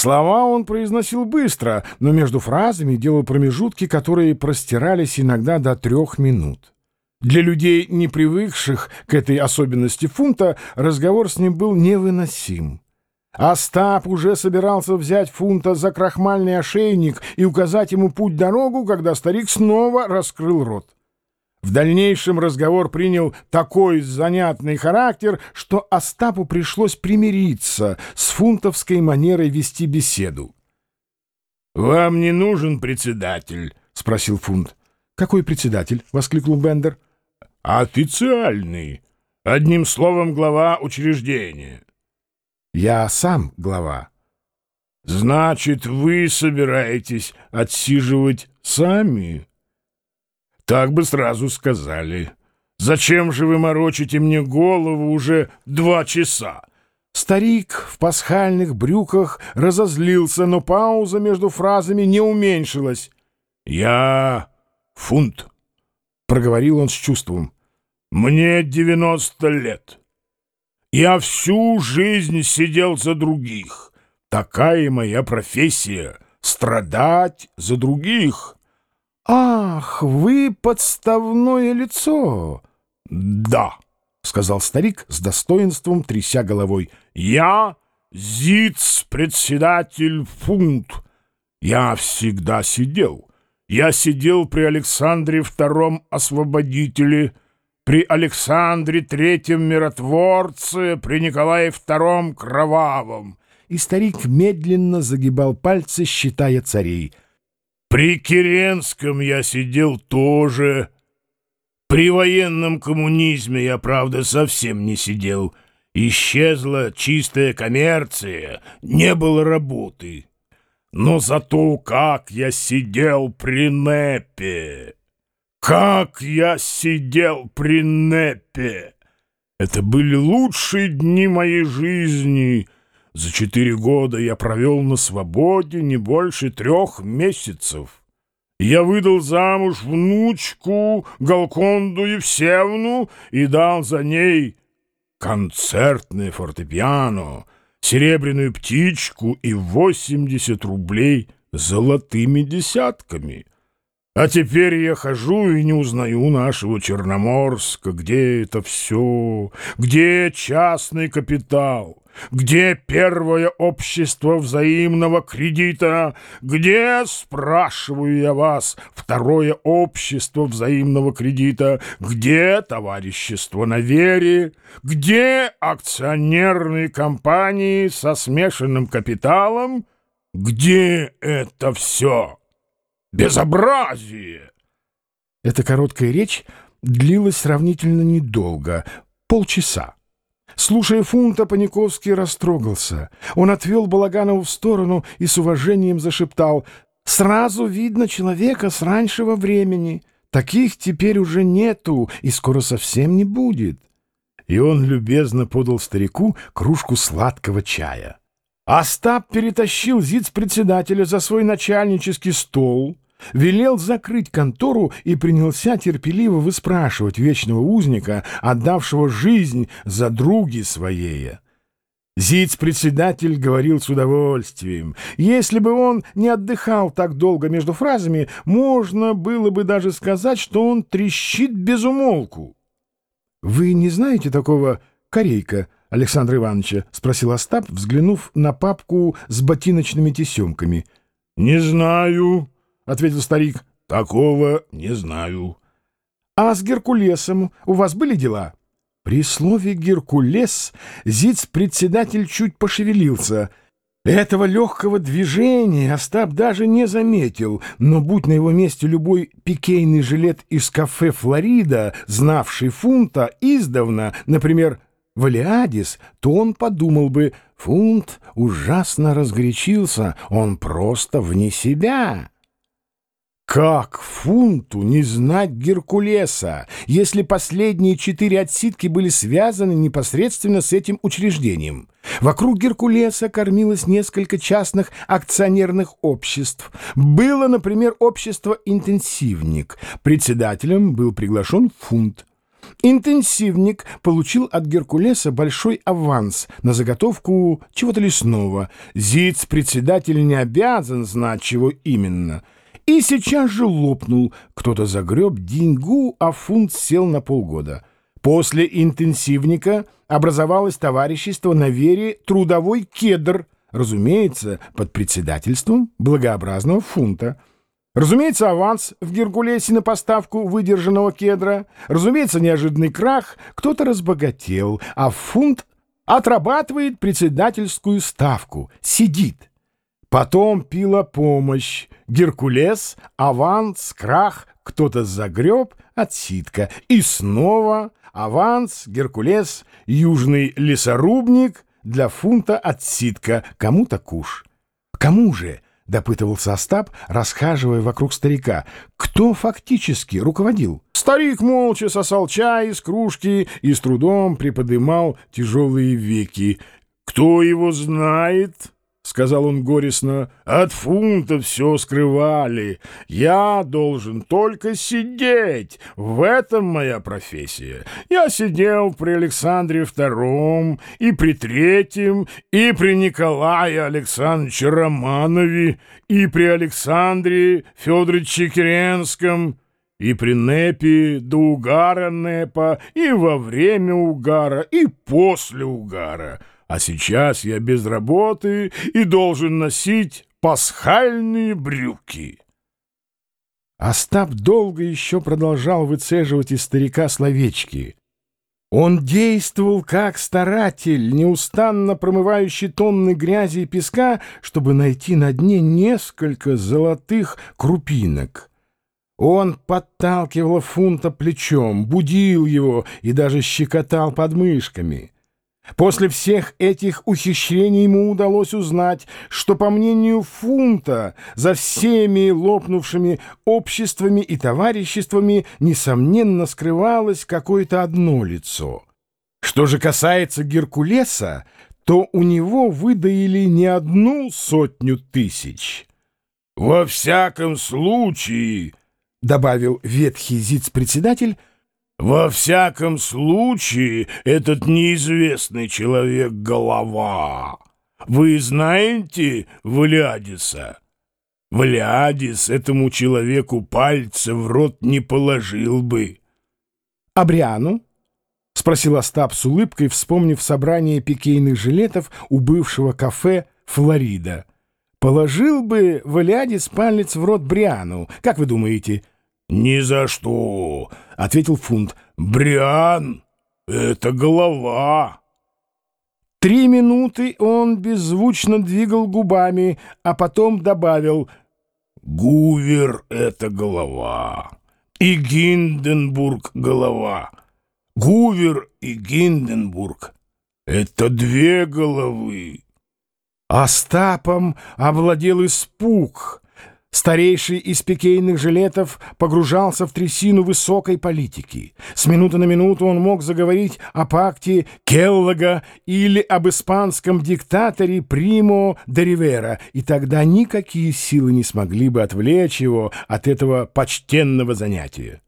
Слова он произносил быстро, но между фразами делал промежутки, которые простирались иногда до трех минут. Для людей, не привыкших к этой особенности фунта, разговор с ним был невыносим. Остап уже собирался взять фунта за крахмальный ошейник и указать ему путь-дорогу, когда старик снова раскрыл рот. В дальнейшем разговор принял такой занятный характер, что Остапу пришлось примириться с фунтовской манерой вести беседу. «Вам не нужен председатель?» — спросил Фунт. «Какой председатель?» — воскликнул Бендер. «Официальный. Одним словом, глава учреждения». «Я сам глава». «Значит, вы собираетесь отсиживать сами?» Так бы сразу сказали. Зачем же вы морочите мне голову уже два часа? Старик в пасхальных брюках разозлился, но пауза между фразами не уменьшилась. «Я фунт», — проговорил он с чувством. «Мне девяносто лет. Я всю жизнь сидел за других. Такая моя профессия — страдать за других». «Ах, вы подставное лицо!» «Да», — сказал старик с достоинством, тряся головой. «Я зиц-председатель фунт. Я всегда сидел. Я сидел при Александре II Освободителе, при Александре Третьем Миротворце, при Николае II Кровавом». И старик медленно загибал пальцы, считая царей — при Керенском я сидел тоже. При военном коммунизме я, правда, совсем не сидел. Исчезла чистая коммерция, не было работы. Но зато как я сидел при НЭПе! Как я сидел при НЭПе! Это были лучшие дни моей жизни — за четыре года я провел на свободе не больше трех месяцев. Я выдал замуж внучку Галконду Евсевну и дал за ней концертное фортепиано, серебряную птичку и восемьдесят рублей золотыми десятками. А теперь я хожу и не узнаю нашего Черноморска, где это все, где частный капитал, где первое общество взаимного кредита? Где, спрашиваю я вас, второе общество взаимного кредита? Где товарищество на вере? Где акционерные компании со смешанным капиталом? Где это все? Безобразие! Эта короткая речь длилась сравнительно недолго, полчаса. Слушая фунта, Паниковский растрогался. Он отвел Балаганову в сторону и с уважением зашептал «Сразу видно человека с раннего времени. Таких теперь уже нету и скоро совсем не будет». И он любезно подал старику кружку сладкого чая. Остап перетащил зиц-председателя за свой начальнический стол — велел закрыть контору и принялся терпеливо выспрашивать вечного узника, отдавшего жизнь за други своей. Зиц-председатель говорил с удовольствием. Если бы он не отдыхал так долго между фразами, можно было бы даже сказать, что он трещит без умолку. — Вы не знаете такого корейка Александра Ивановича? — спросил Остап, взглянув на папку с ботиночными тесемками. — Не знаю, ответил старик. «Такого не знаю». «А с Геркулесом у вас были дела?» При слове «Геркулес» Зиц-председатель чуть пошевелился. Этого легкого движения Остап даже не заметил, но будь на его месте любой пикейный жилет из кафе «Флорида», знавший фунта издавна, например, Валиадис, то он подумал бы, фунт ужасно разгорячился, он просто вне себя. Как фунту не знать Геркулеса, если последние четыре отсидки были связаны непосредственно с этим учреждением? Вокруг Геркулеса кормилось несколько частных акционерных обществ. Было, например, общество «Интенсивник». Председателем был приглашен фунт. Интенсивник получил от Геркулеса большой аванс на заготовку чего-то лесного. Зиц-председатель не обязан знать, чего именно. И сейчас же лопнул. Кто-то загреб деньгу, а фунт сел на полгода. После интенсивника образовалось товарищество на вере «Трудовой кедр», разумеется, под председательством благообразного фунта. Разумеется, аванс в Геркулесе на поставку выдержанного кедра. Разумеется, неожиданный крах. Кто-то разбогател, а фунт отрабатывает председательскую ставку. Сидит. Потом пила помощь. Геркулес, аванс, крах, кто-то загреб, отсидка. И снова аванс, Геркулес, южный лесорубник, для фунта отсидка, кому-то куш. Кому же? — допытывался Остап, расхаживая вокруг старика. «Кто фактически руководил?» Старик молча сосал чай из кружки и с трудом приподымал тяжелые веки. «Кто его знает?» — сказал он горестно, — от фунта все скрывали. Я должен только сидеть. В этом моя профессия. Я сидел при Александре II и при Третьем, и при Николае Александровиче Романове, и при Александре Федоровиче Керенском, и при Непе до угара Непа, и во время угара, и после угара — а сейчас я без работы и должен носить пасхальные брюки. Остап долго еще продолжал выцеживать из старика словечки. Он действовал как старатель, неустанно промывающий тонны грязи и песка, чтобы найти на дне несколько золотых крупинок. Он подталкивал фунта плечом, будил его и даже щекотал подмышками. После всех этих ухищрений ему удалось узнать, что, по мнению Фунта, за всеми лопнувшими обществами и товариществами, несомненно, скрывалось какое-то одно лицо. Что же касается Геркулеса, то у него выдаили не одну сотню тысяч. «Во всяком случае», — добавил ветхий зиц-председатель, — во всяком случае, этот неизвестный человек — голова. Вы знаете Влядиса? Влядис этому человеку пальца в рот не положил бы. — А Бриану? — спросил Остап с улыбкой, вспомнив собрание пикейных жилетов у бывшего кафе «Флорида». — Положил бы Влядис палец в рот Бриану, как вы думаете? — «Ни за что!» — ответил Фунт. «Бриан — это голова!» Три минуты он беззвучно двигал губами, а потом добавил «Гувер — это голова, и Гинденбург — голова. Гувер и Гинденбург — это две головы». Остапом овладел испуг — Старейший из пикейных жилетов погружался в трясину высокой политики. С минуты на минуту он мог заговорить о пакте Келлога или об испанском диктаторе Примо де Ривера, и тогда никакие силы не смогли бы отвлечь его от этого почтенного занятия.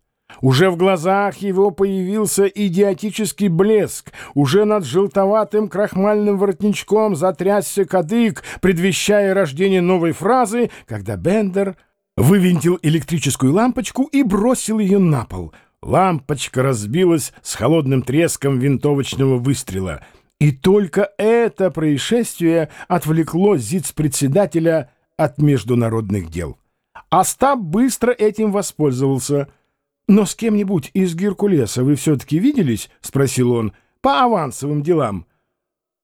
Уже в глазах его появился идиотический блеск, уже над желтоватым крахмальным воротничком затрясся кадык, предвещая рождение новой фразы, когда Бендер вывинтил электрическую лампочку и бросил ее на пол. Лампочка разбилась с холодным треском винтовочного выстрела. И только это происшествие отвлекло зиц-председателя от международных дел. Остап быстро этим воспользовался — «Но с кем-нибудь из Геркулеса вы все-таки виделись?» — спросил он. «По авансовым делам».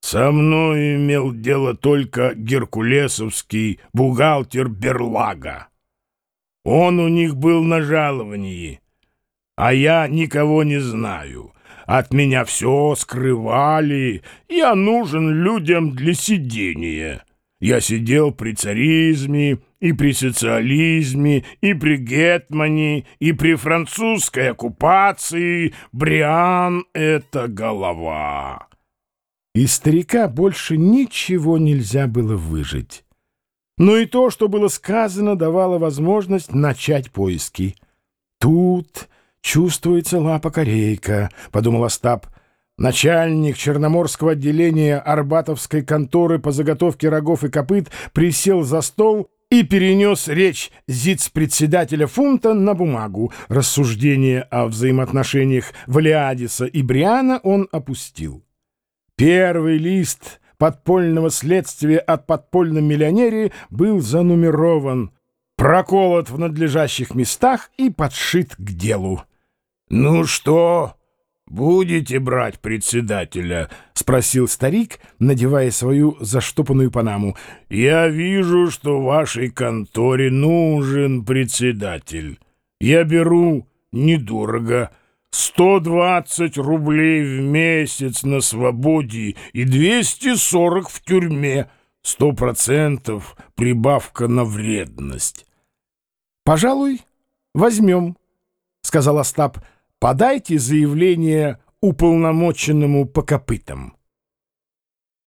«Со мной имел дело только геркулесовский бухгалтер Берлага. Он у них был на жаловании, а я никого не знаю. От меня все скрывали, я нужен людям для сидения». Я сидел при царизме, и при социализме, и при Гетмане, и при французской оккупации. Бриан — это голова. Из старика больше ничего нельзя было выжить. Но и то, что было сказано, давало возможность начать поиски. Тут чувствуется лапа корейка, — подумал Остап. Начальник Черноморского отделения Арбатовской конторы по заготовке рогов и копыт присел за стол и перенес речь зиц-председателя фунта на бумагу. Рассуждение о взаимоотношениях Валиадиса и Бриана он опустил. Первый лист подпольного следствия от подпольном миллионере был занумерован, проколот в надлежащих местах и подшит к делу. «Ну что?» «Будете брать председателя?» — спросил старик, надевая свою заштопанную панаму. «Я вижу, что вашей конторе нужен председатель. Я беру недорого, сто двадцать рублей в месяц на свободе и двести сорок в тюрьме, сто процентов прибавка на вредность». «Пожалуй, возьмем», — сказал Остап, — подайте заявление уполномоченному по копытам.